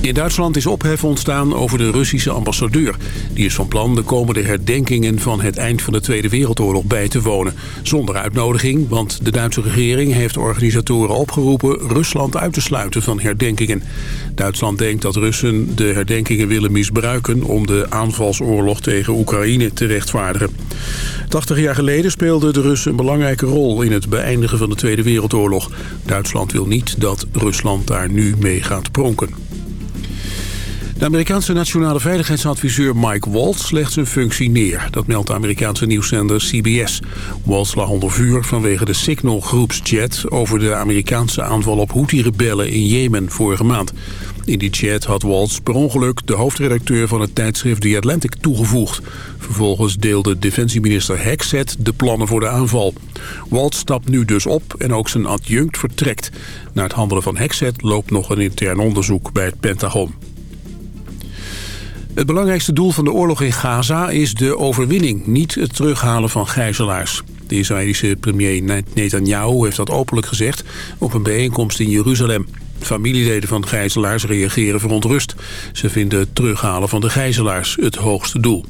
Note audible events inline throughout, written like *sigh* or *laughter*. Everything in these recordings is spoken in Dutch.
In Duitsland is ophef ontstaan over de Russische ambassadeur. Die is van plan de komende herdenkingen van het eind van de Tweede Wereldoorlog bij te wonen. Zonder uitnodiging, want de Duitse regering heeft organisatoren opgeroepen Rusland uit te sluiten van herdenkingen. Duitsland denkt dat Russen de herdenkingen willen misbruiken om de aanvalsoorlog tegen Oekraïne te rechtvaardigen. 80 jaar geleden speelden de Russen een belangrijke rol in het beëindigen van de Tweede Wereldoorlog. Duitsland wil niet dat Rusland daar nu mee gaat pronken. De Amerikaanse nationale veiligheidsadviseur Mike Waltz legt zijn functie neer. Dat meldt de Amerikaanse nieuwszender CBS. Waltz lag onder vuur vanwege de Signal groepschat... over de Amerikaanse aanval op Houthi-rebellen in Jemen vorige maand. In die chat had Waltz per ongeluk de hoofdredacteur van het tijdschrift The Atlantic toegevoegd. Vervolgens deelde defensieminister Hexet de plannen voor de aanval. Waltz stapt nu dus op en ook zijn adjunct vertrekt. Na het handelen van Hexet loopt nog een intern onderzoek bij het Pentagon. Het belangrijkste doel van de oorlog in Gaza is de overwinning, niet het terughalen van gijzelaars. De Israëlische premier Netanyahu heeft dat openlijk gezegd op een bijeenkomst in Jeruzalem. Familieleden van gijzelaars reageren verontrust. Ze vinden het terughalen van de gijzelaars het hoogste doel.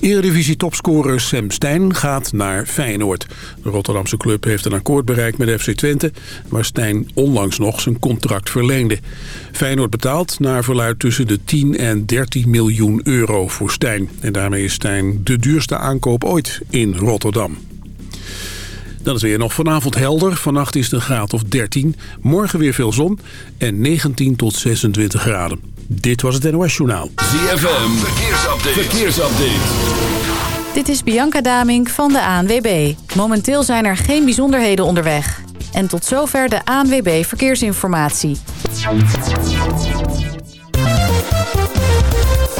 Eredivisie-topscorer Sam Stein gaat naar Feyenoord. De Rotterdamse club heeft een akkoord bereikt met FC Twente... waar Stein onlangs nog zijn contract verleende. Feyenoord betaalt naar verluid tussen de 10 en 13 miljoen euro voor Stein. En daarmee is Stein de duurste aankoop ooit in Rotterdam. Dan is weer nog vanavond helder. Vannacht is het een graad of 13. Morgen weer veel zon en 19 tot 26 graden. Dit was het NOS Journaal. ZFM, verkeersupdate. verkeersupdate. Dit is Bianca Damink van de ANWB. Momenteel zijn er geen bijzonderheden onderweg. En tot zover de ANWB Verkeersinformatie.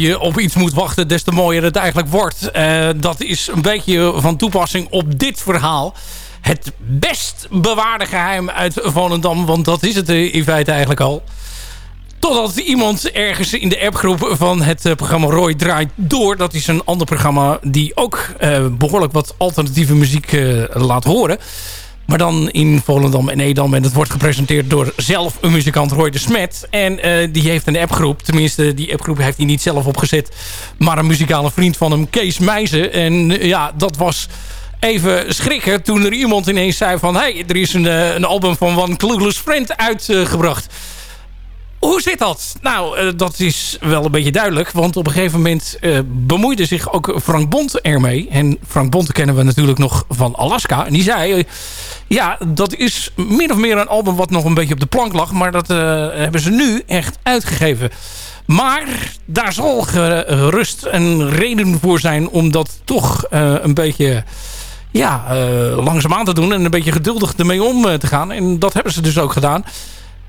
Je op iets moet wachten, des te mooier het eigenlijk wordt. Uh, dat is een beetje van toepassing op dit verhaal. Het best bewaarde geheim uit Volendam. Want dat is het in feite eigenlijk al. Totdat iemand ergens in de appgroep van het uh, programma Roy draait door. Dat is een ander programma die ook behoorlijk wat alternatieve muziek laat horen. Maar dan in Volendam en Edam. En dat wordt gepresenteerd door zelf een muzikant Roy de Smet. En uh, die heeft een appgroep. Tenminste, die appgroep heeft hij niet zelf opgezet. Maar een muzikale vriend van hem, Kees Meijzen. En uh, ja, dat was even schrikken toen er iemand ineens zei van... hé, hey, er is een, uh, een album van One Clueless Friend uitgebracht. Hoe zit dat? Nou, uh, dat is wel een beetje duidelijk. Want op een gegeven moment uh, bemoeide zich ook Frank Bont ermee. En Frank Bont kennen we natuurlijk nog van Alaska. En die zei... Uh, ja, dat is min of meer een album wat nog een beetje op de plank lag. Maar dat hebben ze nu echt uitgegeven. Maar daar zal gerust een reden voor zijn... om dat toch een beetje ja, langzaam aan te doen. En een beetje geduldig ermee om te gaan. En dat hebben ze dus ook gedaan.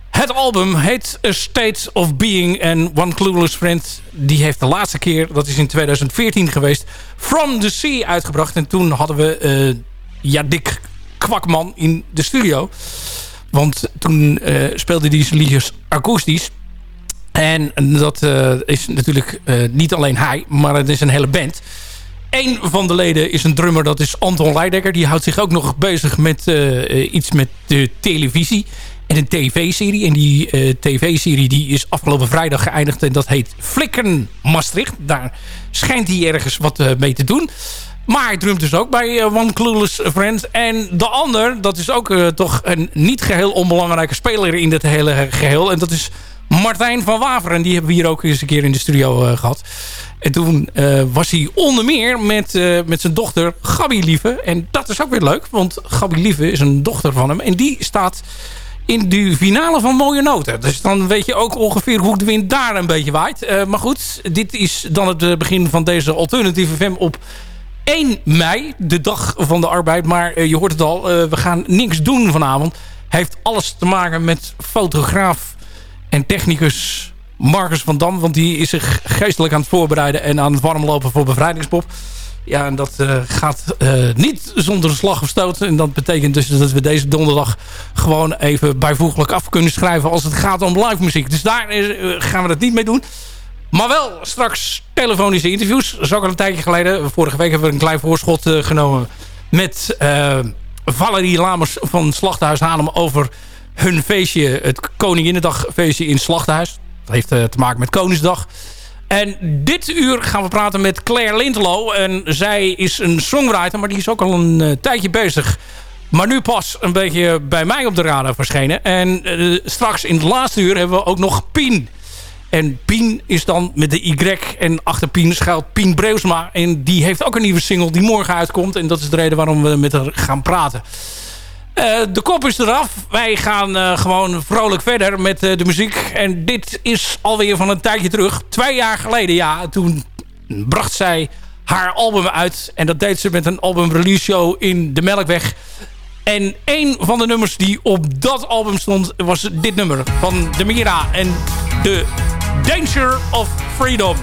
Het album heet A State of Being en One Clueless Friend. Die heeft de laatste keer, dat is in 2014 geweest, From the Sea uitgebracht. En toen hadden we uh, ja, Dick Kwakman in de studio. Want toen uh, speelde hij zijn liedjes akoestisch. En dat uh, is natuurlijk niet alleen hij, maar het is een hele band. Eén van de leden is een drummer, dat is Anton Leidekker. Die houdt zich ook nog bezig met iets met de televisie en een tv-serie. En die uh, tv-serie die is afgelopen vrijdag geëindigd. En dat heet Flikken Maastricht. Daar schijnt hij ergens wat uh, mee te doen. Maar hij drumt dus ook bij uh, One Clueless Friend. En de ander, dat is ook toch een niet geheel onbelangrijke speler in dit hele geheel. En dat is Martijn van Waveren. Die hebben we hier ook eens een keer in de studio gehad. En toen was hij onder meer met, met zijn dochter Gabi Lieve. En dat is ook weer leuk. Want Gabi Lieve is een dochter van hem. En die staat in de finale van Mooie Noten. Dus dan weet je ook ongeveer hoe de wind daar een beetje waait. Uh, maar goed, dit is dan het begin van deze alternatieve FM op 1 mei. De dag van de arbeid. Maar uh, je hoort het al, we gaan niks doen vanavond. Heeft alles te maken met fotograaf en technicus Marcus van Dam. Want die is zich geestelijk aan het voorbereiden en aan het warmlopen voor Bevrijdingspop. Ja, en dat uh, gaat uh, niet zonder slag of stoot. En dat betekent dus dat we deze donderdag gewoon even bijvoeglijk af kunnen schrijven als het gaat om live muziek. Dus daar uh, gaan we dat niet mee doen. Maar wel straks telefonische interviews. Dat is ook al een tijdje geleden. Vorige week hebben we een klein voorschot genomen met Valerie Lamers van Slachthuis Haarlem over hun feestje, het Koninginnedag feestje in Slachthuis. Dat heeft te maken met Koningsdag. En dit uur gaan we praten met Claire Lintelo. En zij is een songwriter, maar die is ook al een uh, tijdje bezig. Maar nu pas een beetje bij mij op de radar verschenen. En uh, straks in het laatste uur hebben we ook nog Pien. En Pien is dan met de Y. En achter Pien schuilt Pien Breusma. En die heeft ook een nieuwe single die morgen uitkomt. En dat is de reden waarom we met haar gaan praten. Uh, de kop is eraf. Wij gaan uh, gewoon vrolijk verder met uh, de muziek. En dit is alweer van een tijdje terug. Twee jaar geleden, ja. Toen bracht zij haar album uit. En dat deed ze met een album release show in de Melkweg. En een van de nummers die op dat album stond... was dit nummer van de Mira. En de Danger of Freedom.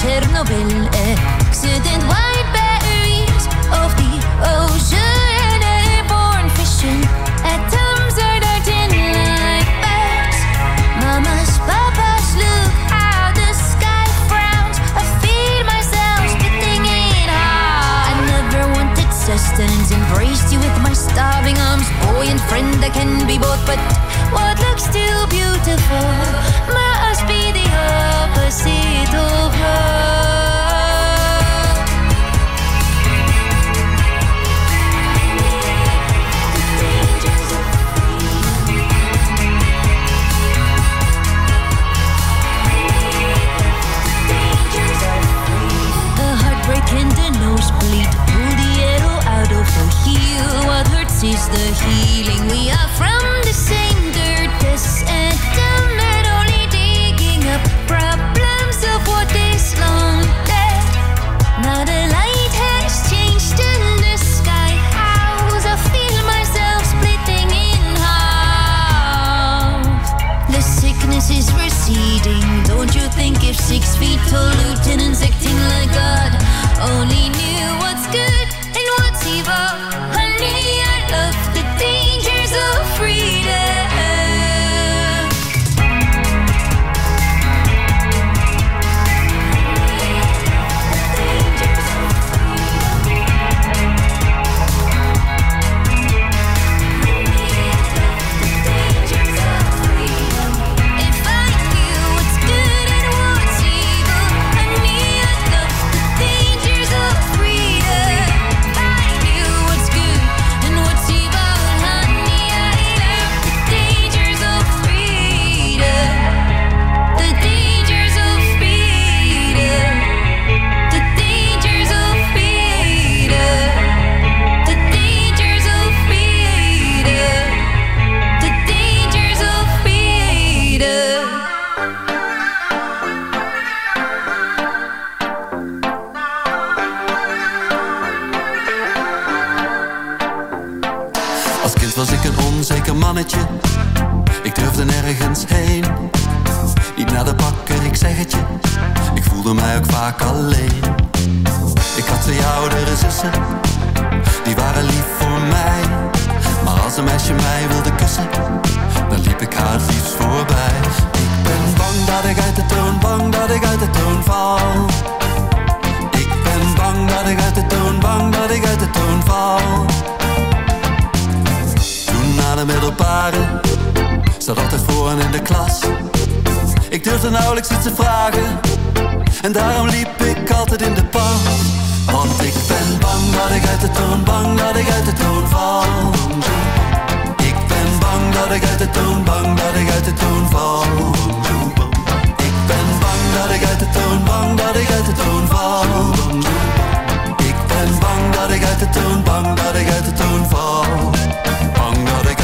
Chernobyl accident. White berries of the ocean airborne fishing atoms are darting like bats mamas papas look how the sky frowns. I feel myself spitting in hot I never wanted sustenance. Embraced you with my starving arms. Boy and friend I can be both but what looks too beautiful? the See seat her. Zat altijd vooraan in de klas. Ik durfde nauwelijks iets te vragen En daarom liep ik altijd in de pas Want ik ben bang dat ik uit de toon Bang dat ik uit de toon val. Ik ben bang dat ik uit de toon Bang dat ik uit de toon val. Ik ben bang dat ik uit de toon Bang dat ik uit de toon val. Ik ben bang dat ik uit de toon Bang dat ik uit de toon val. Bang dat ik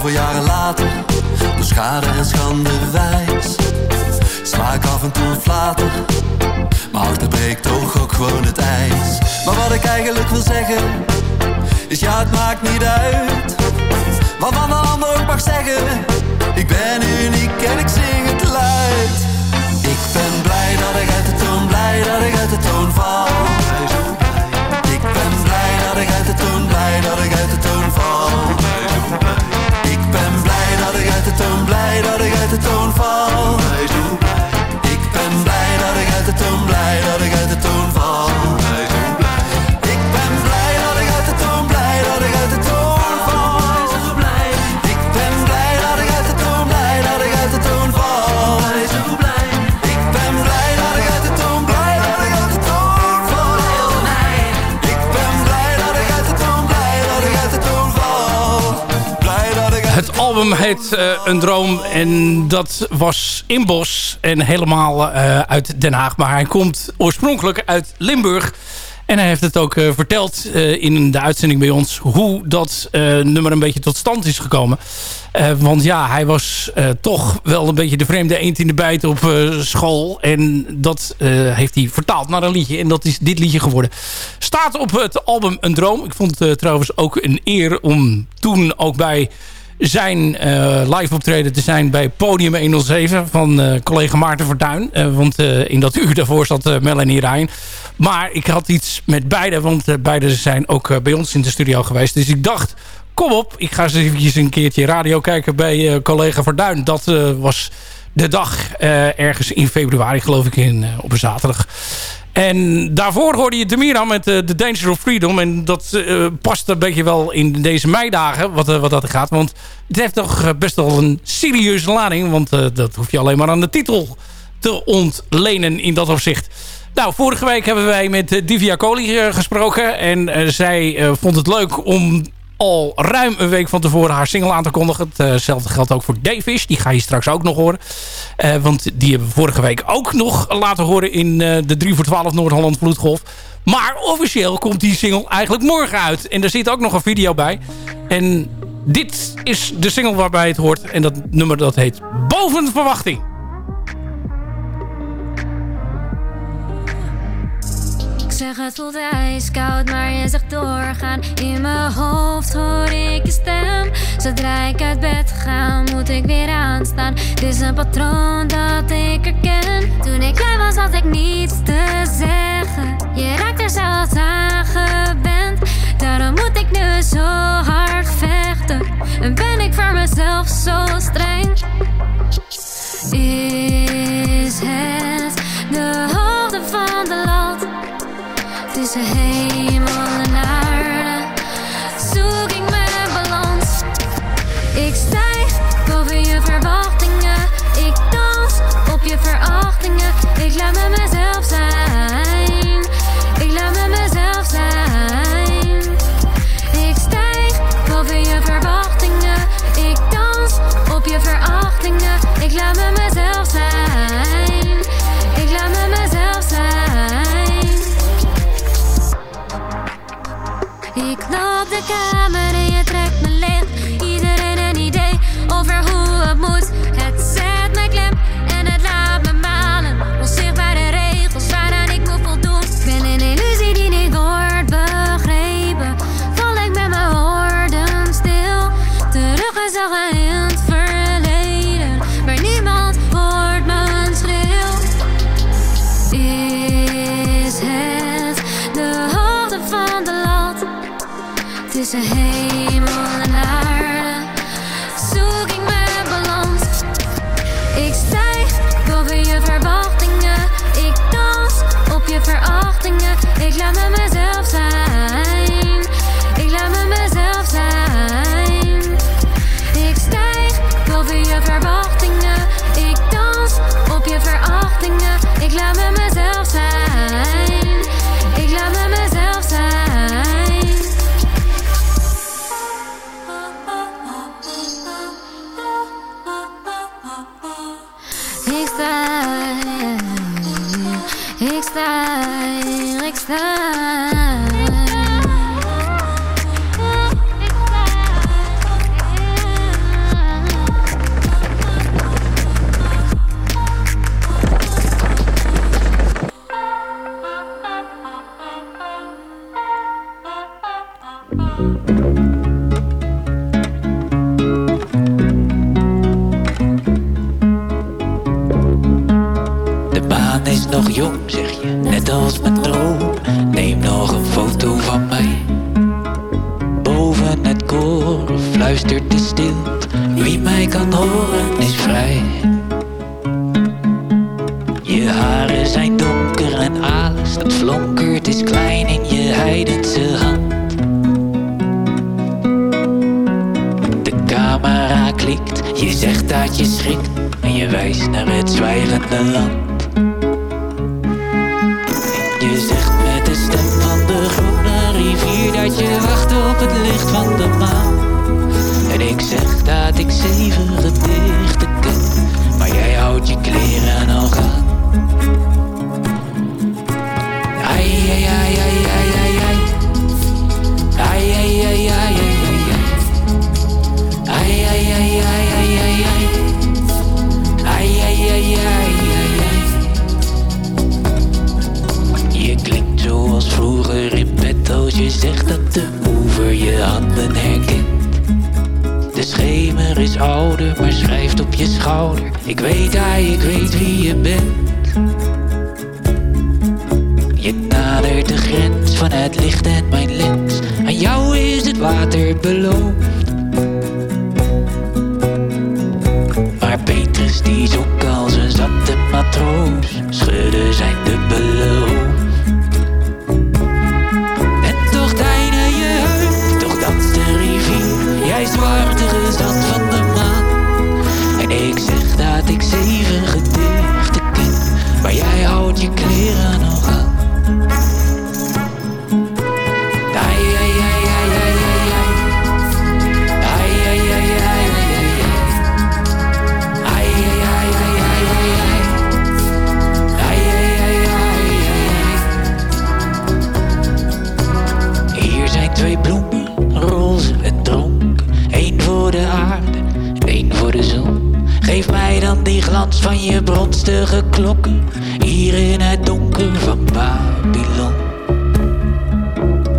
zoveel jaren later. Door schade en schande wijs. Sla ik af en toe een flater. Maar achterbreekt toch ook gewoon het ijs. Maar wat ik eigenlijk wil zeggen Is ja het maakt niet uit. Wat van de ander ook mag zeggen Ik ben uniek en ik zing het luid. Ik ben blij dat ik uit de toon Blij dat ik uit de toon val. Ik ben blij dat ik uit de toon Blij dat ik uit de toon val ik uit de toon, blij dat ik uit de toon val. Album heet eh, Een Droom en dat was in Bos en helemaal eh, uit Den Haag. Maar hij komt oorspronkelijk uit Limburg. En hij heeft het ook eh, verteld in de uitzending bij ons... hoe dat nummer een beetje tot stand is gekomen. Want ja, hij was toch wel een beetje de vreemde eend in de bijt op school. En dat heeft hij vertaald naar een liedje. En dat is dit liedje geworden. Staat op het album Een Droom. Ik vond het trouwens ook een eer om toen ook bij zijn eh, live optreden te zijn bij Podium 107 van eh, collega Maarten Verduin. Eh, want in dat uur daarvoor zat Melanie Rijn. Maar ik had iets met beide, want beide zijn ook bij ons in de studio geweest. Dus ik dacht, kom op, ik ga eens eventjes een keertje radio kijken bij collega Verduin. Dat was de dag ergens in februari, geloof ik, in, op een zaterdag. En daarvoor hoorde je Demira met eh, The Danger of Freedom. En dat eh, past een beetje wel in deze meidagen, wat, eh, wat dat gaat. Want het heeft toch best wel een serieuze lading. Want dat hoef je alleen maar aan de titel te ontlenen in dat opzicht. Nou, vorige week hebben wij met Divya Kohli eh, gesproken. En zij vond het leuk om al ruim een week van tevoren haar single aan te kondigen. Hetzelfde geldt ook voor Davish. Die ga je straks ook nog horen. Eh, want die hebben we vorige week ook nog laten horen in eh, de 3 voor 12 Noord-Holland Vloedgolf. Maar officieel komt die single eigenlijk morgen uit. En er zit ook nog een video bij. En dit is de single waarbij het hoort. En dat nummer dat heet Boven Verwachting. Het voelt ijskoud, maar je zegt doorgaan. In mijn hoofd hoor ik je stem. Zodra ik uit bed ga, moet ik weer aanstaan. Dit is een patroon dat ik herken. Toen ik klein was, had ik niets te zeggen. Je raakt er zelfs aangewend. Daarom moet ik nu zo hard vechten. En ben ik voor mezelf zo streng. maar schrijft op je schouder. Ik weet hij, ik weet wie je bent. Je nadert de grens van het licht en mijn lens. Aan jou is het water beloofd. Maar Petrus die zoek als een zatte matroos. schudden zijn dubbele hoofd. Van je bronstige klokken, hier in het donker van Babylon.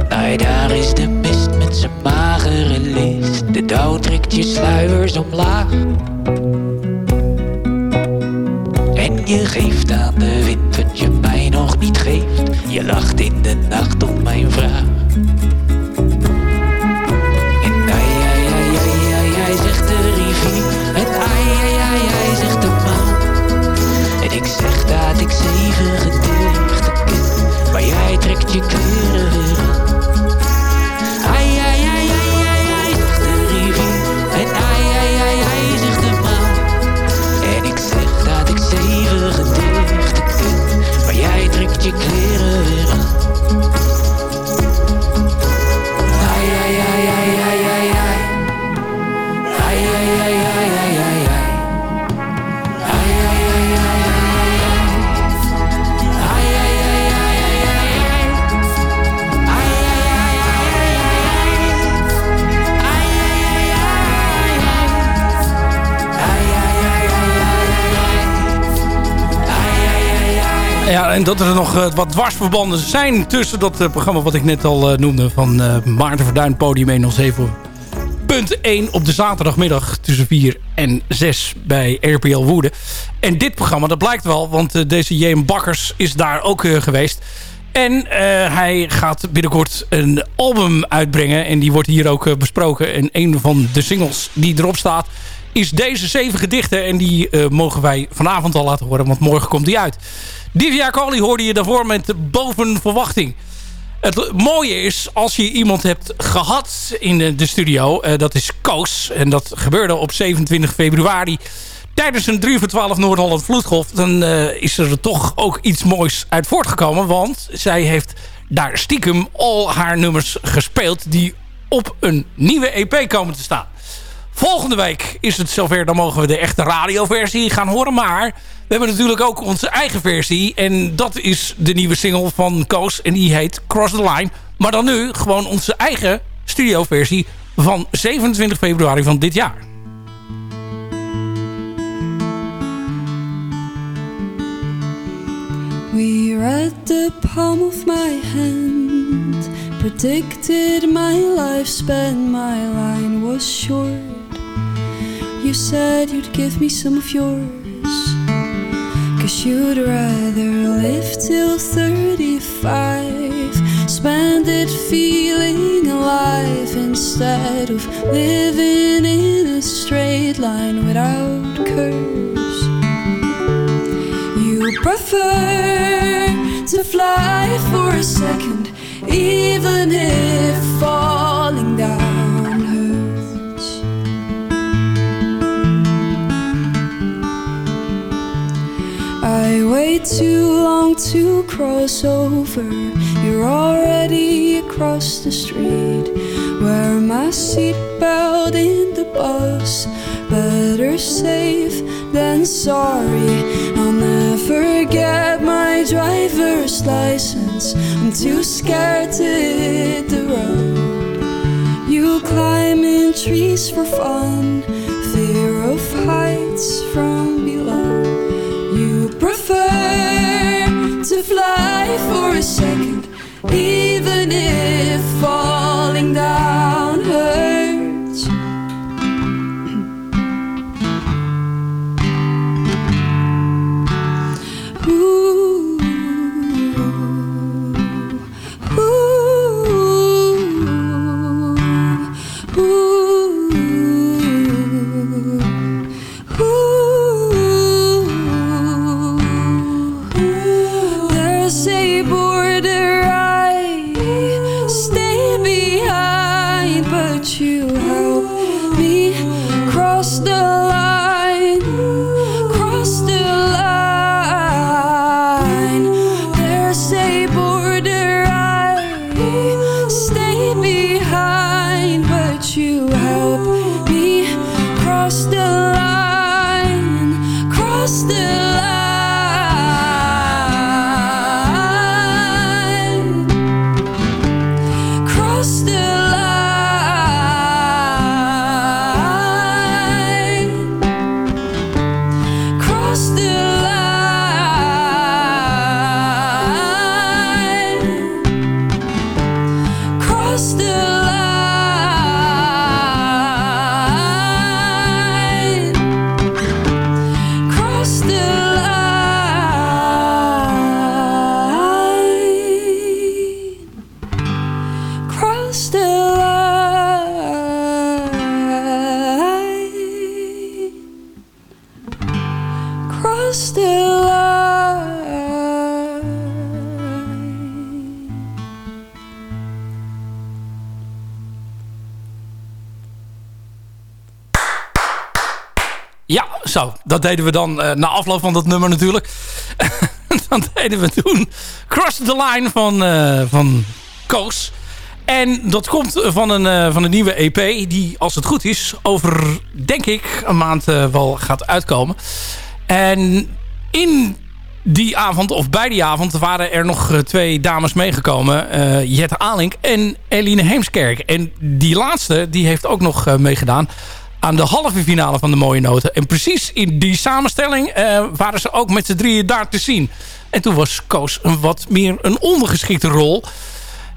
Nee, daar is de mist met zijn magere list. De dauw trekt je sluiers omlaag. En je geeft aan de wind wat je mij nog niet geeft. Je lacht in de nacht dat er nog eh, wat dwarsverbanden zijn tussen dat eh, programma wat ik net al eh, noemde van Maarten Verduin, Podium 107. Punt 1 op de zaterdagmiddag tussen 4 en 6 bij RPL Woede. En dit programma, dat blijkt wel, want deze J.M. Bakkers is daar ook geweest. En hij gaat binnenkort een album uitbrengen. En die wordt hier ook besproken. En een van de singles die erop staat is deze zeven gedichten. En die eh, mogen wij vanavond al laten horen, want morgen komt die uit. Divya Kali hoorde je daarvoor met Boven Verwachting. Het mooie is, als je iemand hebt gehad in de, studio... eh, dat is Koos. En dat gebeurde op 27 februari... tijdens een 3 voor 12 Noord-Holland vloedgolf... dan eh, is er toch ook iets moois uit voortgekomen. Want zij heeft daar stiekem al haar nummers gespeeld... die op een nieuwe EP komen te staan. Volgende week is het zover, dan mogen we de echte radioversie gaan horen. Maar we hebben natuurlijk ook onze eigen versie. En dat is de nieuwe single van Koos. En die heet Cross the Line. Maar dan nu gewoon onze eigen studioversie van 27 februari van dit jaar. We read the palm of my hand, predicted my lifespan, my line was short. You said you'd give me some of yours, cause you'd rather live till 35, spend it feeling alive instead of living in a straight line without curves. You prefer to fly for a second, even if falling down too long to cross over. You're already across the street. Wear my seatbelt in the bus. Better safe than sorry. I'll never get my driver's license. I'm too scared to hit the road. You climb in trees for fun. Fear of heights from to fly for a second, even if falling down Dat deden we dan na afloop van dat nummer natuurlijk. *laughs* dan deden we toen Cross the Line van, van Koos. En dat komt van een, van een nieuwe EP die, als het goed is, over, denk ik, een maand wel gaat uitkomen. En in die avond, of bij die avond, waren er nog twee dames meegekomen. Jette Alink en Eline Heemskerk. En die laatste, die heeft ook nog meegedaan aan de halve finale van de Mooie Noten. En precies in die samenstelling uh, waren ze ook met z'n drieën daar te zien. En toen was Koos een wat meer een ondergeschikte rol...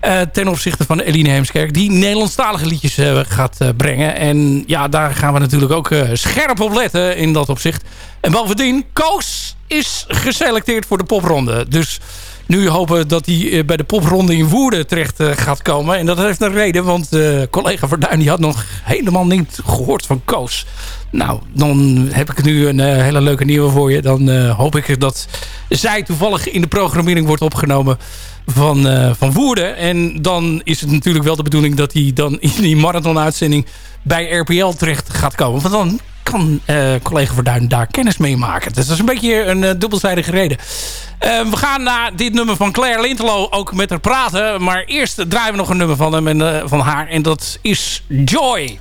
Uh, ten opzichte van Eline Heemskerk. Die Nederlandstalige liedjes uh, gaat brengen. En ja, daar gaan we natuurlijk ook scherp op letten in dat opzicht. En bovendien, Koos is geselecteerd voor de popronde. Dus nu hopen dat hij bij de popronde in Woerden terecht gaat komen. En dat heeft een reden, want collega Verduin die had nog helemaal niet gehoord van Koos. Nou, dan heb ik nu een hele leuke nieuwe voor je. Dan hoop ik dat zij toevallig in de programmering wordt opgenomen van, uh, van Woerden. En dan is het natuurlijk wel de bedoeling dat hij dan in die marathon-uitzending bij RPL terecht gaat komen. Want dan kan uh, collega Verduin daar kennis mee maken. Dus dat is een beetje een uh, dubbelzijdige reden. we gaan naar dit nummer van Claire Lintelo ook met haar praten. Maar eerst draaien we nog een nummer van, hem en, van haar. En dat is Joy.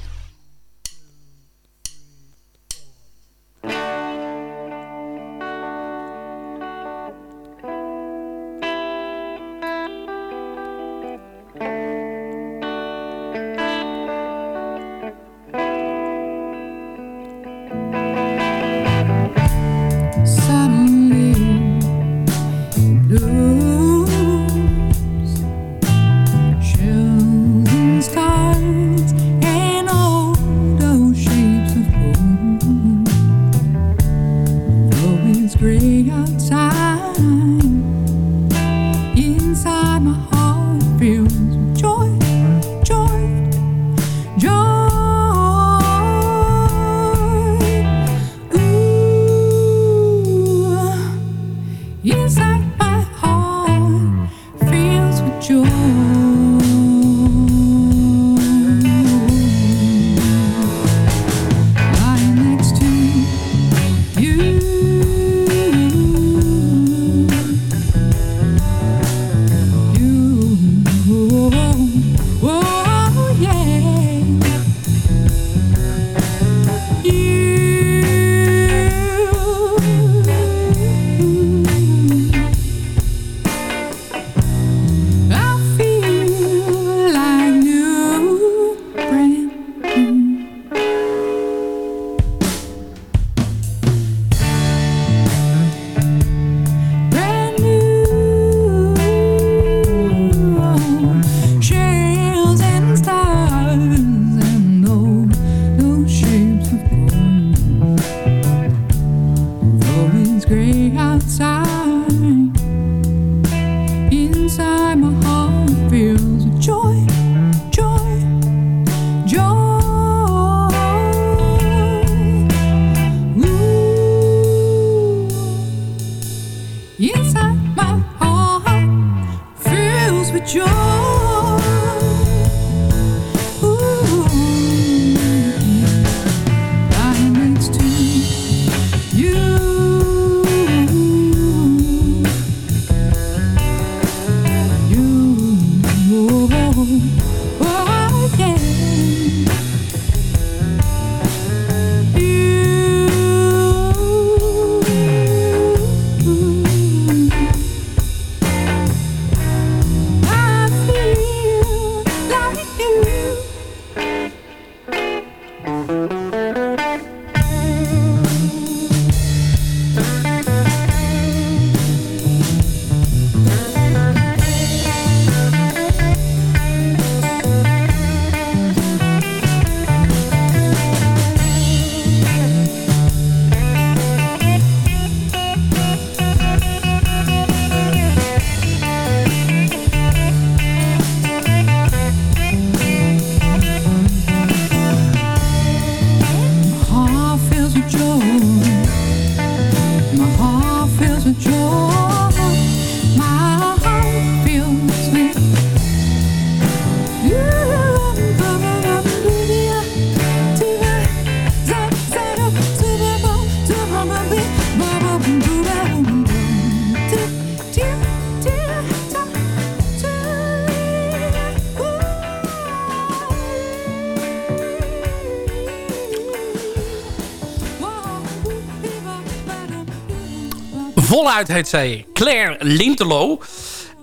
Voluit heet zij Claire Lintelo.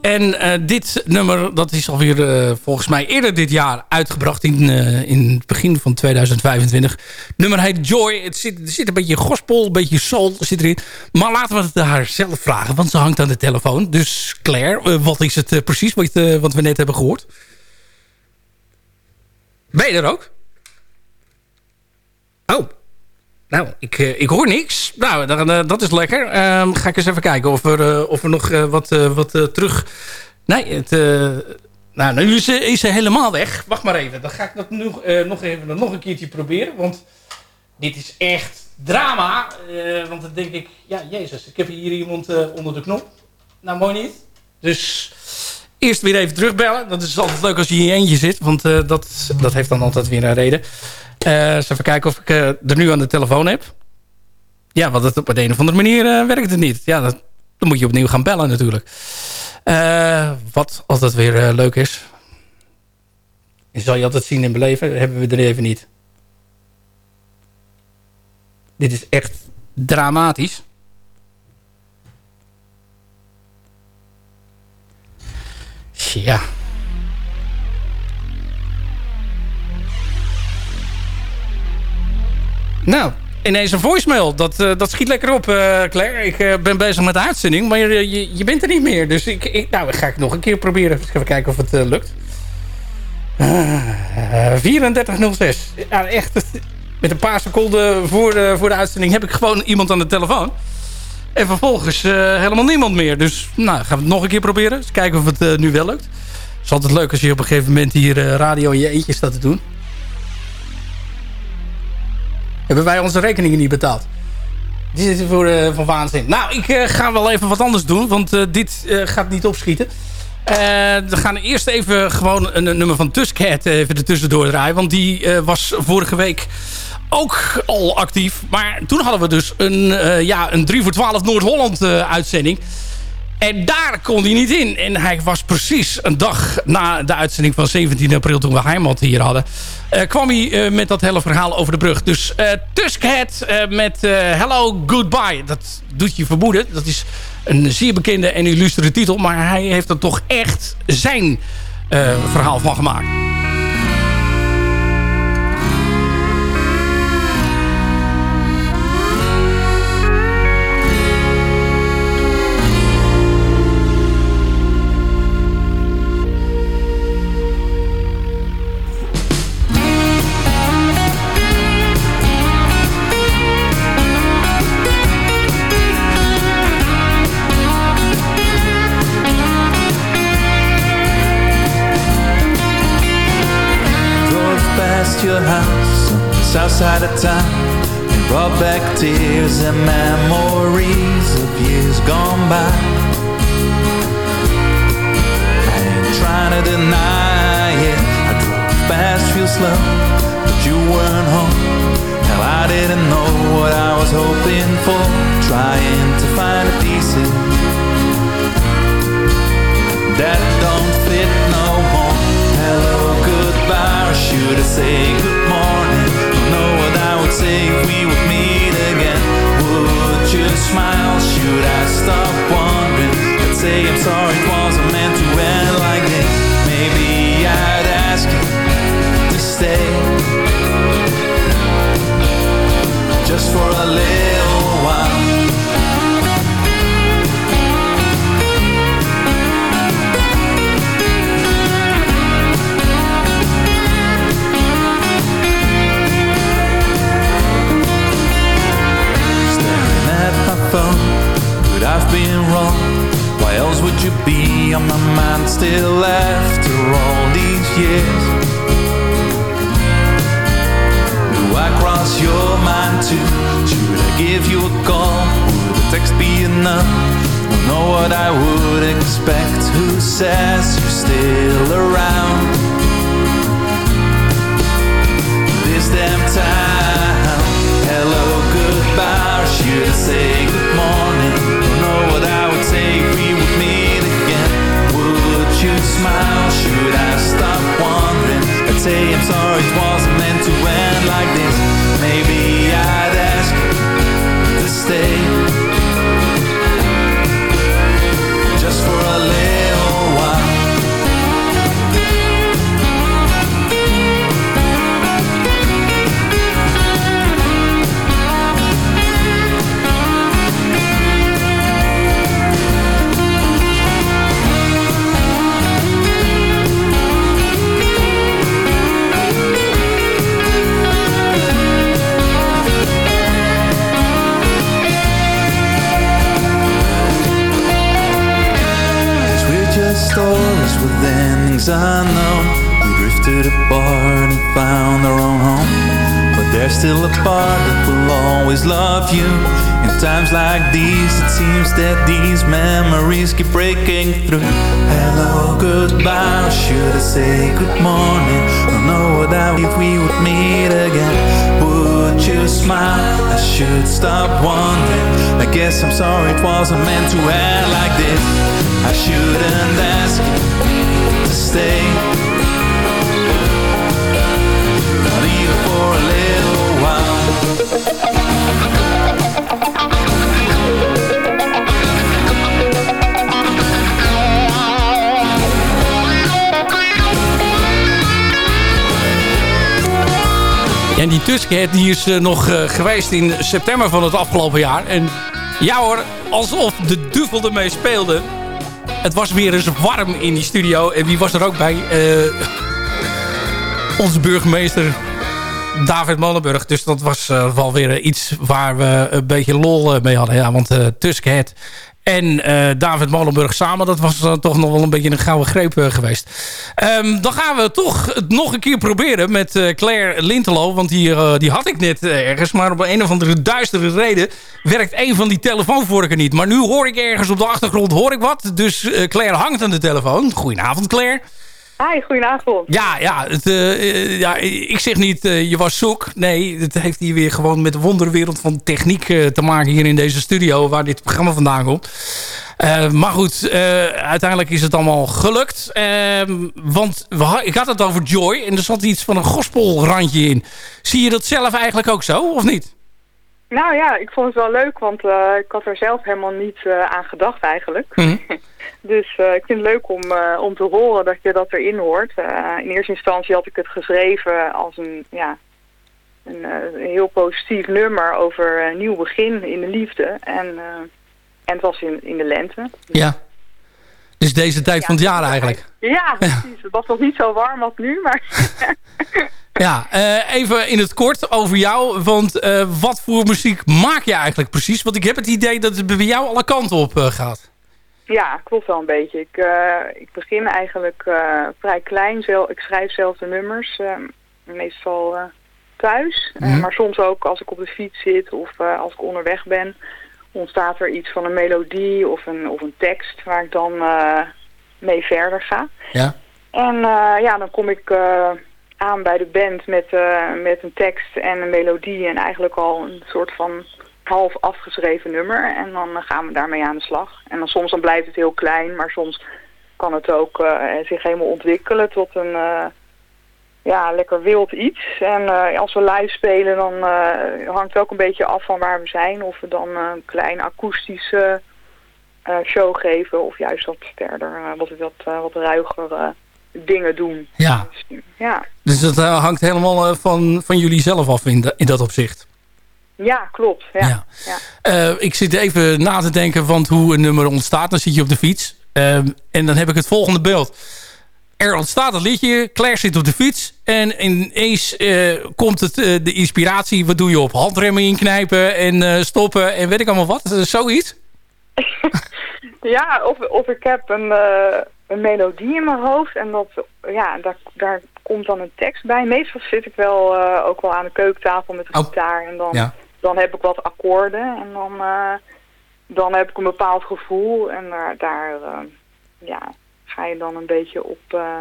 En uh, dit nummer dat is alweer uh, volgens mij eerder dit jaar uitgebracht in, uh, in het begin van 2025. Het nummer heet Joy. Het zit, er zit een beetje gospel, een beetje soul zit erin. Maar laten we het haar zelf vragen, want ze hangt aan de telefoon. Dus Claire, wat is het precies wat, wat we net hebben gehoord? Ben je er ook? Oh, nou, ik, ik hoor niks. Nou, dan, dat is lekker. Uh, ga ik eens even kijken of er, uh, of nog wat, wat terug... Nee, het, nou, nu is, is, ze helemaal weg. Wacht maar even. Dan ga ik dat nog, nog even nog een keertje proberen. Want dit is echt drama. want dan denk ik, ja, jezus, ik heb hier iemand onder de knop. Nou, mooi niet. Dus eerst weer even terugbellen. Dat is altijd leuk als je in je eentje zit. Want dat, dat heeft dan altijd weer een reden. Uh, eens even kijken of ik uh, er nu aan de telefoon heb. Ja, want het, op een of andere manier uh, werkt het niet. Ja, dat, dan moet je opnieuw gaan bellen natuurlijk. wat altijd weer leuk is. Zal je altijd zien en beleven. Hebben we er even niet. Dit is echt dramatisch. Ja. Nou, ineens een voicemail. Dat, uh, dat schiet lekker op, uh, Claire. Ik uh, ben bezig met de uitzending, maar je, je, bent er niet meer. Dus ik, ik, nou, ga ik nog een keer proberen. Even kijken of het lukt. 3406. Ja, echt. Met een paar seconden voor de, voor de uitzending heb ik gewoon iemand aan de telefoon. En vervolgens helemaal niemand meer. Dus nou, gaan we het nog een keer proberen. Eens kijken of het nu wel lukt. Het is altijd leuk als je op een gegeven moment hier radio in je eentje staat te doen. Hebben wij onze rekeningen niet betaald. Dit is voor, uh, van waanzin. Nou, ik uh, ga wel even wat anders doen, want uh, dit gaat niet opschieten. we gaan eerst even gewoon een, een nummer van Tuskhead even ertussendoor draaien. Want die was vorige week ook al actief. Maar toen hadden we dus een, ja, een 3 voor 12 Noord-Holland uitzending. En daar kon hij niet in. En hij was precies een dag na de uitzending van 17 april... toen we Heimat hier hadden... Uh, kwam hij uh, met dat hele verhaal over de brug. Dus uh, Tuskhead met Hello Goodbye. Dat doet je vermoeden. Dat is een zeer bekende en illustere titel. Maar hij heeft er toch echt zijn verhaal van gemaakt. South of town and brought back tears and memories of years gone by. I ain't trying to deny it. I drove fast, real slow, but you weren't home. Hell, I didn't know what I was hoping for. Trying to find the pieces that don't fit no more. Hello, goodbye, or should I say good morning? Know what I would say if we would meet again. Would you smile? Should I stop wondering? I'd say I'm sorry, it wasn't meant to end like this. Maybe I'd ask you to stay just for a little while. Wrong? Why else would you be on my mind still after all these years? Do I cross your mind too? Should I give you a call? Would a text be enough? Don't know what I would expect Who says you're still around? This damn time Hello, goodbye should I say good You smile? Should I stop wondering? I'd say I'm sorry it wasn't meant to end like this things unknown. We drifted apart and found our own home. But there's still a part that will always love you. In times like these, it seems that these memories keep breaking through. Hello, goodbye, should I say good morning? Don't know what I if we would meet again. Would you smile? I should stop wondering. I guess I'm sorry it wasn't meant to end like this. I shouldn't ask you stay. Not even for little while. En die Tuskhead die is eh, nog eh, geweest in september van het afgelopen jaar. En ja hoor, alsof de duvel ermee speelde. Het was weer eens warm in die studio. En wie was er ook bij? Eh, onze burgemeester David Molenburg. Dus dat was eh, wel weer iets waar we een beetje lol eh, mee hadden. Ja, want Tuskhead en eh, David Molenburg samen, dat was eh, toch nog wel een beetje een gouden greep eh, geweest. Ehm, dan gaan we toch het nog een keer proberen met eh, Claire Lintelo. Want die, die had ik net ergens. Maar op een of andere duistere reden werkt een van die telefoonvorken niet. Maar nu hoor ik ergens op de achtergrond hoor ik wat. Dus Claire hangt aan de telefoon. Goedenavond Claire. Hi, goedenavond. Ja, ja, het, eh, eh, ja ik zeg niet eh, je was zoek. Nee, het heeft hier weer gewoon met de wonderwereld van techniek te maken hier in deze studio waar dit programma vandaan komt. Maar goed, uiteindelijk is het allemaal gelukt. Ehm, want we ik had het over Joy en er zat iets van een gospelrandje in. Zie je dat zelf eigenlijk ook zo, of niet? Nou ja, ik vond het wel leuk, want eh, ik had er zelf helemaal niet eh, aan gedacht eigenlijk. Mhm. *laughs* Dus eh, ik vind het leuk om, om te horen dat je dat erin hoort. In eerste instantie had ik het geschreven als een, ja, een, een heel positief nummer over een nieuw begin in de liefde. En, en het was in, in de lente. Ja. Dus deze tijd van het jaar eigenlijk. Ja, *laughs* precies. Het was nog niet zo warm als nu, maar *laughs* Ja, eh, even in het kort over jou. Want eh, wat voor muziek maak je eigenlijk precies? Want ik heb het idee dat het bij jou alle kanten op eh, gaat. Ja, klopt wel een beetje. Ik, ik begin eigenlijk vrij klein. Zel ik schrijf zelf de nummers. eh, meestal thuis. Mhm. maar soms ook als ik op de fiets zit of als ik onderweg ben. Ontstaat er iets van een melodie of een, of een tekst waar ik dan eh, mee verder ga. Ja. En eh, ja, dan kom ik eh, aan bij de band met, met een tekst en een melodie. En eigenlijk al een soort van half afgeschreven nummer. En dan gaan we daarmee aan de slag. En dan soms dan blijft het heel klein, maar soms kan het ook zich helemaal ontwikkelen tot een ja, lekker wild iets. En eh, als we live spelen, dan eh, hangt het ook een beetje af van waar we zijn. Of we dan eh, een klein akoestische show geven of juist wat verder, wat, wat, wat ruiger dingen doen. Ja. Dus, ja. Dus dat hangt helemaal van, van jullie zelf af in, de- in dat opzicht. ja, klopt. Ja. Ja. Ja. Ik zit even na te denken van hoe een nummer ontstaat. Dan zit je op de fiets. En dan heb ik het volgende beeld. Er ontstaat een liedje. Claire zit op de fiets. En ineens eh, komt het, eh, de inspiratie. Wat doe je op? Handremmen inknijpen en eh, stoppen en weet ik allemaal wat. Zoiets? *laughs* Ja, of, of ik heb een, een melodie in mijn hoofd en dat, ja, daar, daar komt dan een tekst bij. Meestal zit ik wel ook wel aan de keukentafel met de Oh. gitaar en dan, Ja. dan heb ik wat akkoorden en dan, dan heb ik een bepaald gevoel en daar, daar ja, ga je dan een beetje op eh,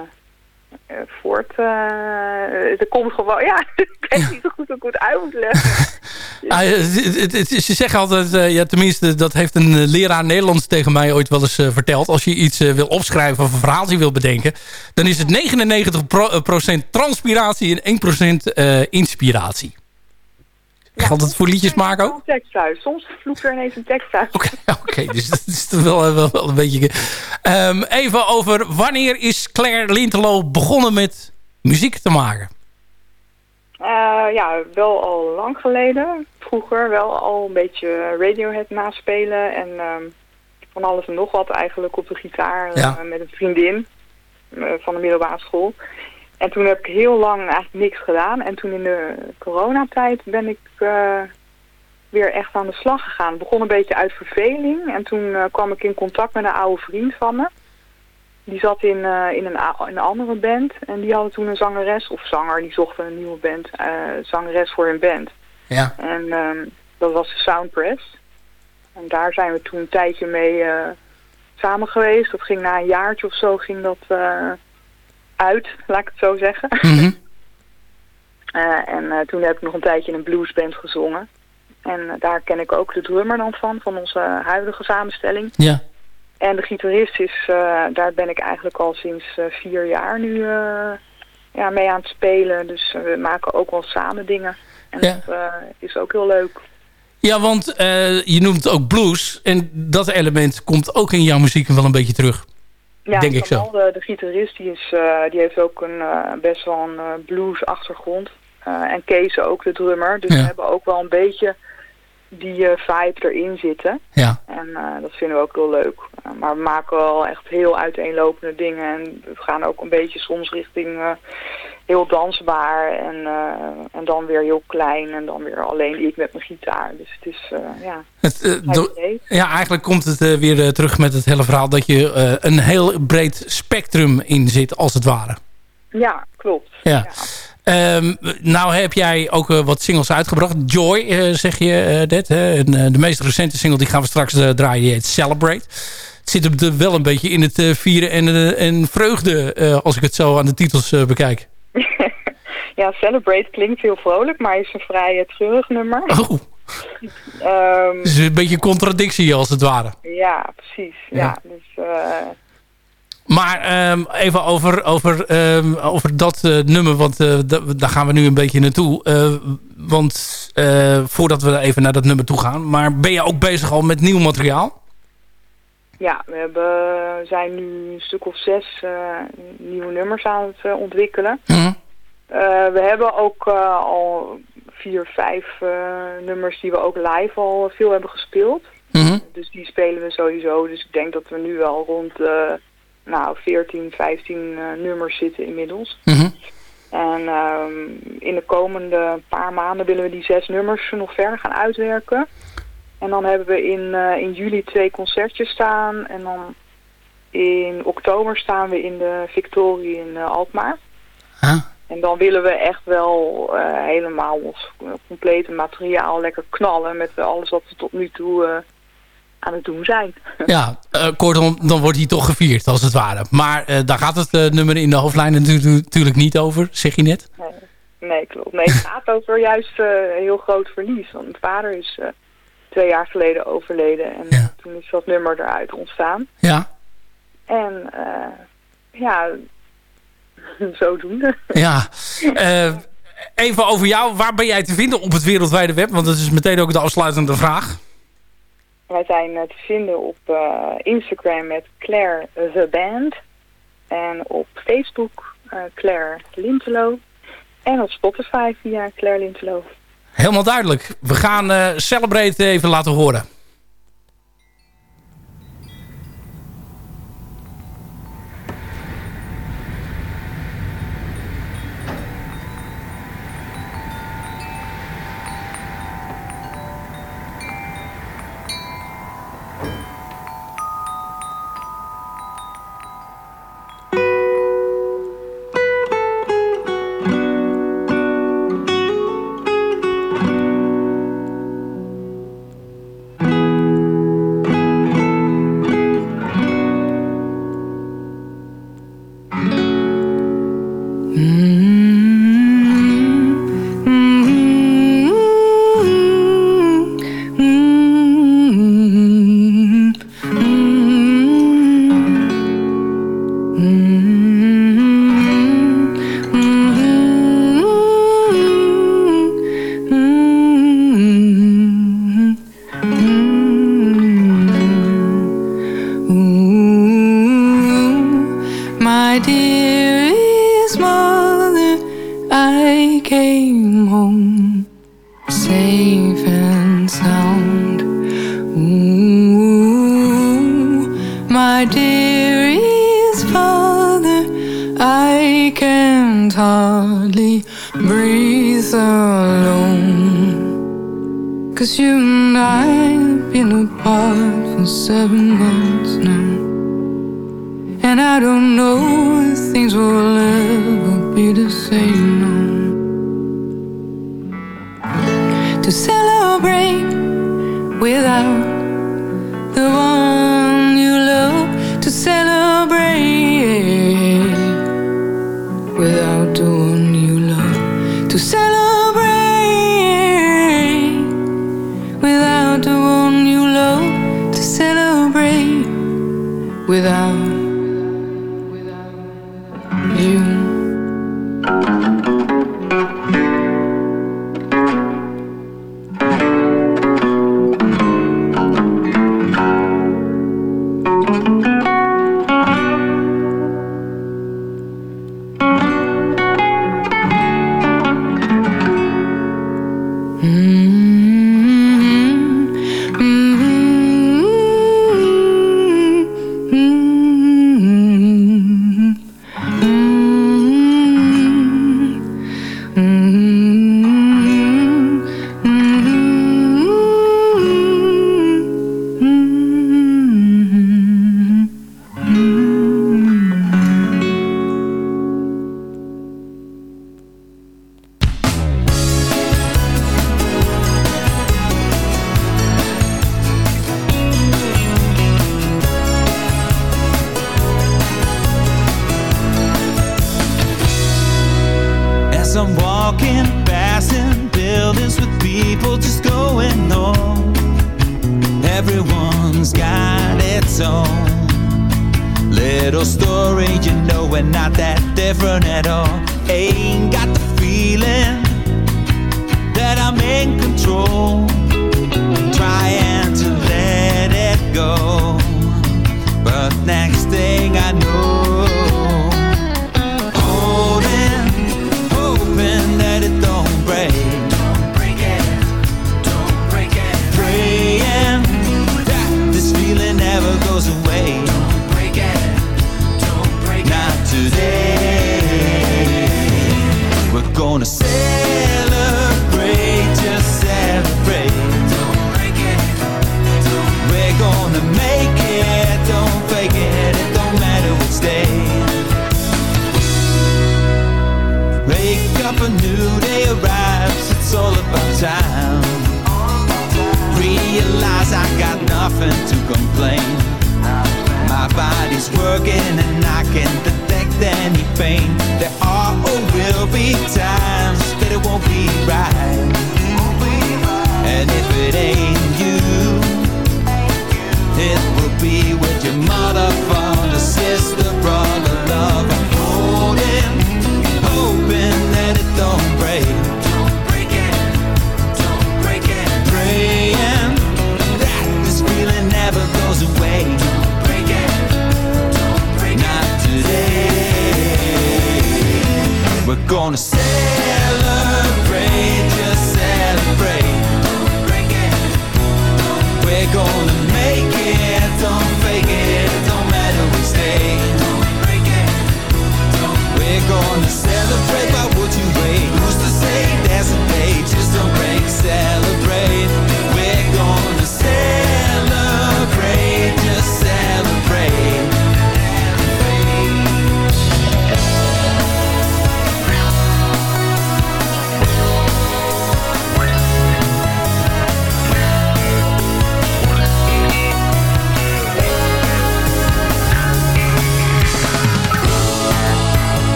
eh, voort. eh er komt gewoon, *laughs* ja, ik weet niet zo goed hoe ik het uit moet leggen. *laughs* Ah, ze zeggen altijd, ja, tenminste, dat heeft een leraar Nederlands tegen mij ooit wel eens verteld. Als je iets wil opschrijven of een verhaaltje wil bedenken, dan is het 99% transpiratie en 1% eh, inspiratie. Geldt het voor liedjes maken ook? Een tekst uit. Soms vloekt er ineens een tekst uit. *laughs* Oké, dus dat is wel, eh, wel, wel een beetje... Ehm, even over, wanneer is Claire Lintelo begonnen met muziek te maken? Eh, ja, wel al lang geleden. Vroeger wel al een beetje Radiohead naspelen en ehm, van alles en nog wat eigenlijk op de gitaar eh, met een vriendin van de middelbare school. En toen heb ik heel lang eigenlijk niks gedaan. En toen in de coronatijd ben ik eh, weer echt aan de slag gegaan. Het begon een beetje uit verveling. En toen eh, kwam ik in contact met een oude vriend van me. Die zat in, eh, in, een, in een andere band. En die hadden toen een zangeres, of zanger, die zochten een nieuwe band, eh, zangeres voor hun band. Ja. En ehm, dat was de Soundpress. En daar zijn we toen een tijdje mee samen geweest. Dat ging na een jaartje of zo ging dat uit, laat ik het zo zeggen. Mhm. *laughs* Eh, en eh, toen heb ik nog een tijdje in een bluesband gezongen. En eh, daar ken ik ook de drummer dan van, van onze huidige samenstelling. Ja. En de gitarist is, daar ben ik eigenlijk al sinds vier jaar nu ja, mee aan het spelen. Dus we maken ook wel samen dingen. En Ja. dat is ook heel leuk. Ja, want je noemt ook blues. En dat element komt ook in jouw muziek wel een beetje terug. Ja, Denk ik zo. De, de gitarist die is, eh, die heeft ook een, eh, best wel een eh, blues achtergrond. En Kees ook, de drummer. Dus Ja. we hebben ook wel een beetje die vibe erin zitten. Ja. En dat vinden we ook heel leuk. Maar we maken wel echt heel uiteenlopende dingen. En we gaan ook een beetje soms richting heel dansbaar. En, eh, en dan weer heel klein. En dan weer alleen ik met mijn gitaar. Dus het is, eh, ja... Het, eh, ja, eigenlijk komt het weer terug met het hele verhaal... dat je een heel breed spectrum in zit, als het ware. Ja, klopt. Ja. Ehm, nou heb jij ook wat singles uitgebracht. Joy, zeg je. Hè? Eh, de meest recente single die gaan we straks draaien. Die heet Celebrate. Het zit hem er wel een beetje in het vieren en, en vreugde... als ik het zo aan de titels bekijk. Ja, Celebrate klinkt heel vrolijk, maar is een vrij eh, treurig nummer. Oh, het is een beetje een contradictie als het ware. ja, precies. Ja. Ja. dus, eh, Maar ehm, even over, over, ehm, over dat eh, nummer, want da- daar gaan we nu een beetje naartoe. Want voordat we even naar dat nummer toe gaan. Maar ben je ook bezig al met nieuw materiaal? Ja, we hebben, zijn nu een stuk of zes eh, nieuwe nummers aan het eh, ontwikkelen. Mhm. Eh, we hebben ook al vier, vijf nummers die we ook live al veel hebben gespeeld. Mhm. Dus die spelen we sowieso. Dus ik denk dat we nu wel rond nou, 14, 15 eh, nummers zitten inmiddels. Mhm. En ehm, in de komende paar maanden willen we die zes nummers nog verder gaan uitwerken. En dan hebben we in, eh, in juli twee concertjes staan. En dan in oktober staan we in de Victorie in eh, Alkmaar. Huh? En dan willen we echt wel eh, helemaal ons complete materiaal lekker knallen met alles wat we tot nu toe aan het doen zijn. *laughs* Ja, kortom, dan wordt hij toch gevierd als het ware. Maar daar gaat het nummer in de hoofdlijnen natu- natuurlijk niet over, zeg je net. Nee, nee klopt. Nee, het gaat over juist een heel groot verlies. Want mijn vader is twee jaar geleden overleden. En toen is dat nummer eruit ontstaan. Ja, En eh, ja, *laughs* zodoende. ja. Eh, even over jou. Waar ben jij te vinden op het wereldwijde web? Want dat is meteen ook de afsluitende vraag. Wij zijn eh, te vinden op Instagram met Claire The Band. En op Facebook Claire Lintelo. En op Spotify via Claire Lintelo. Helemaal duidelijk. We gaan eh Celebrate even laten horen. You.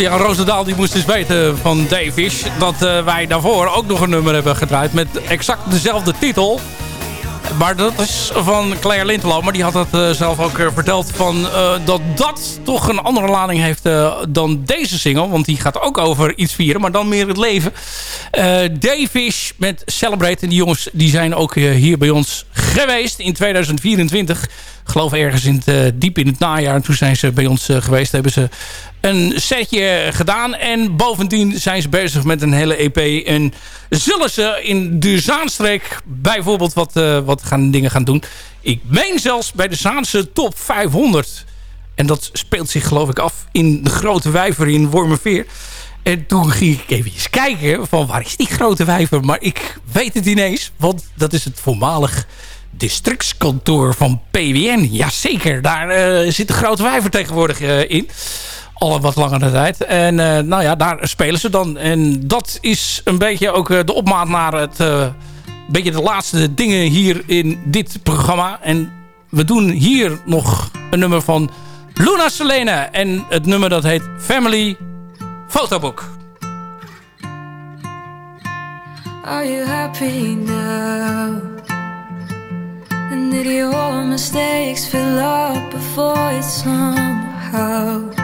Sebastian Roosendaal die moest dus weten van Davish... dat eh, wij daarvoor ook nog een nummer hebben gedraaid... met exact dezelfde titel. Maar dat is van Claire Lintelo. Maar die had dat uh, zelf ook uh, verteld. Van, dat dat toch een andere lading heeft dan deze single. Want die gaat ook over iets vieren. Maar dan meer het leven. Davish met Celebrate. En die jongens die zijn ook hier bij ons geweest in 2024. Ik geloof ergens in het, diep in het najaar. En toen zijn ze bij ons geweest. Hebben ze een setje gedaan. En bovendien zijn ze bezig met een hele EP. En zullen ze in de Zaanstreek bijvoorbeeld wat, uh, wat gaan, dingen gaan doen. Ik meen zelfs bij de Zaanse top 500. En dat speelt zich geloof ik af in de Grote Wijver in Wormerveer. En toen ging ik even kijken van waar is die Grote Wijver. Maar ik weet het ineens, want dat is het voormalig districtskantoor van PWN. Jazeker, daar uh, zit de Grote Wijver tegenwoordig uh, in al een wat langere tijd. En uh, nou ja, daar spelen ze dan. En dat is een beetje ook uh, de opmaat naar het... Uh, beetje de laatste dingen hier in dit programma. En we doen hier nog een nummer van Luna Selena. En het nummer dat heet Family Photobook. Are you happy now? And did your mistakes up before it somehow?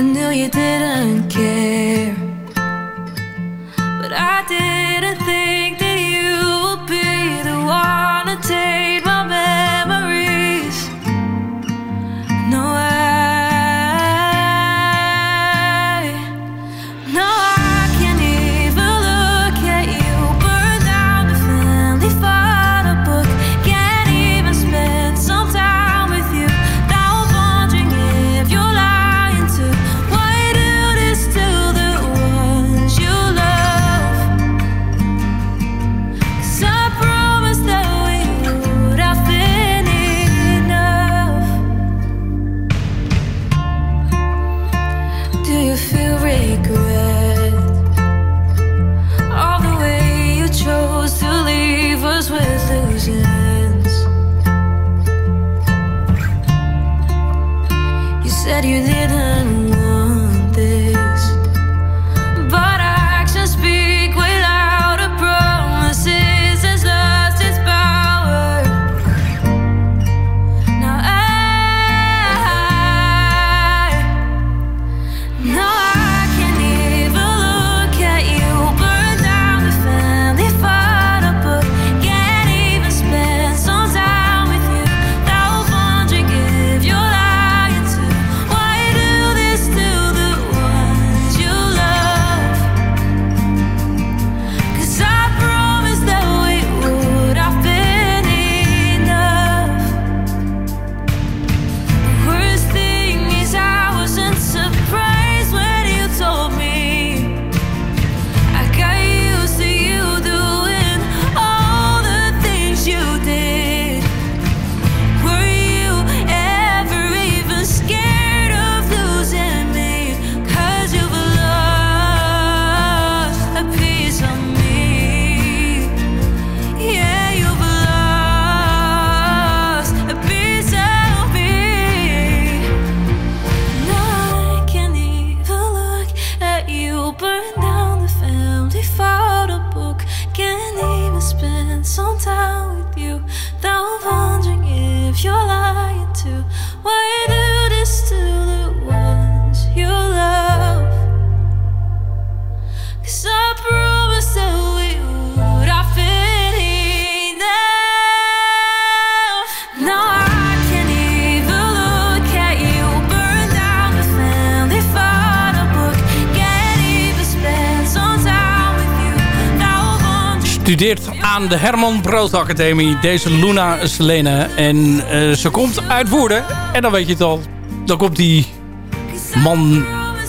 I knew you didn't care. De Herman Brood Academie. Deze Luna Selene. En eh, ze komt uit Woerden. En dan weet je het al. Dan komt die man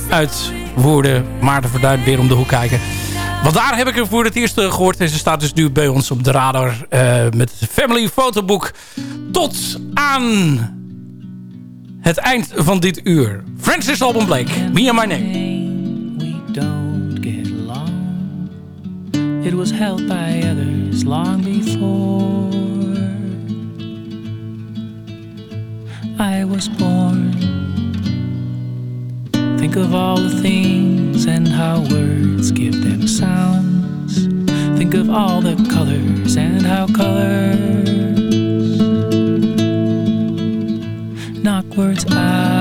uit Woerden. Maarten Verduin weer om de hoek kijken. Want daar heb ik er voor het eerst eh, gehoord. En ze staat dus nu bij ons op de radar. eh, met het Family Fotoboek. Tot aan het eind van dit uur. Francis Alban Blake. Me and My Name. It was held by others was long before I was born. Think of all the things and how words give them sounds. Think of all the colors and how colors knock words out.